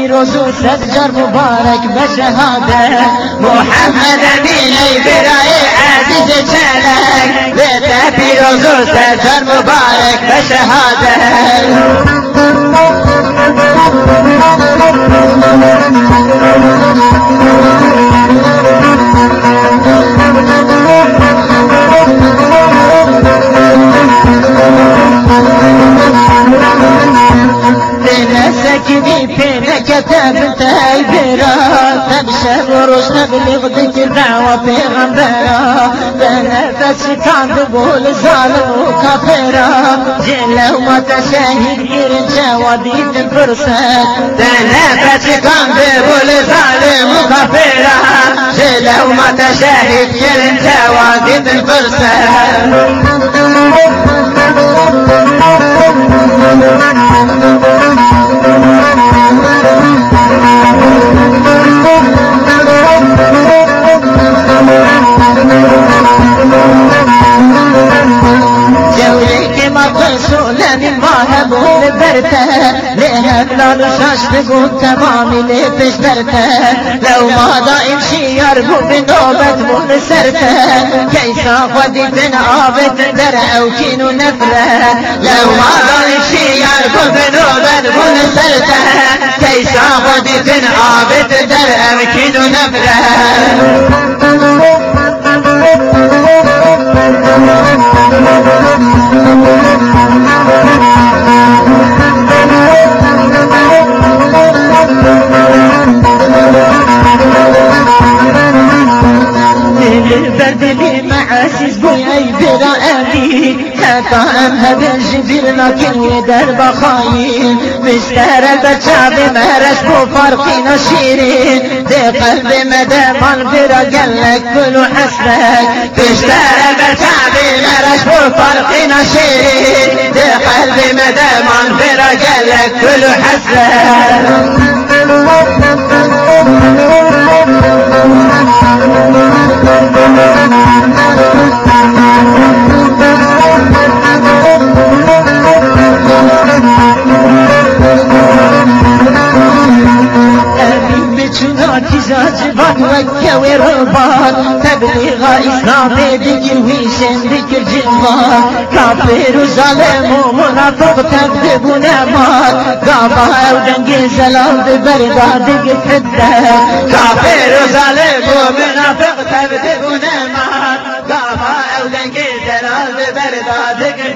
پیروز و صدجر مبارک بشهاده محمد امینی برای عزیز چلک بیت پیروز و صدجر مبارک بشهاده كتبتي برا تبشر وش تبلغ ذكر دعوة پیغمبرا بنفس كان تقول ظالم وكافرا جل وما تشاهد غير جواديد الفرصة بنفس كان تقول ظالم وكافرا جل وما تشاهد غير جواديد الفرصة لا شاش تقول تمامي لي برتة. لو ما دائم شي يربو بنوبة من سرتة. كيسا خدي آبت در أو كينو نفرة؟ لو ما دائم شي يربو بنوبة من سرتة. كيسا خدي آبت در أو كينو نفرة؟ بوي برائي تفهم هذا الجبير لكن ودر بخاين مشترى بتشعب مرش بو فرقي نشيرين دي قلب مدى منفر قلك كل حسبك مشترى بتشعب مرش بو فرقي نشيرين دي قلب مدى منفر قلك كل حسبك زاجبان وكوي ربان تبليغ إسلام ذكر ويشن ذكر جنبان كافر وظالم ومنافق تكذب ونمان قابا ودنق سلام بردا ذكر حده كافر وظالم ومنافق تكذب ونمان قابا ودنق سلام بردا ذكر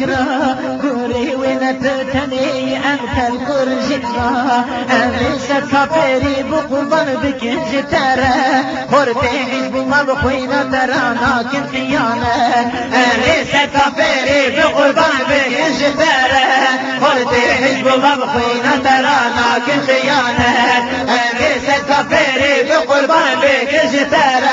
بكرة قولي وين تتني أنت الكرجتنا أمسة كافري بقبان بك جتارة خرتي حزب مبخوينة ترانا كن خيانة أمسة كافري بقبان بك جتارة خرتي حزب مبخوينة ترانا كن خيانة أمسة كافري بقربان بك جتارة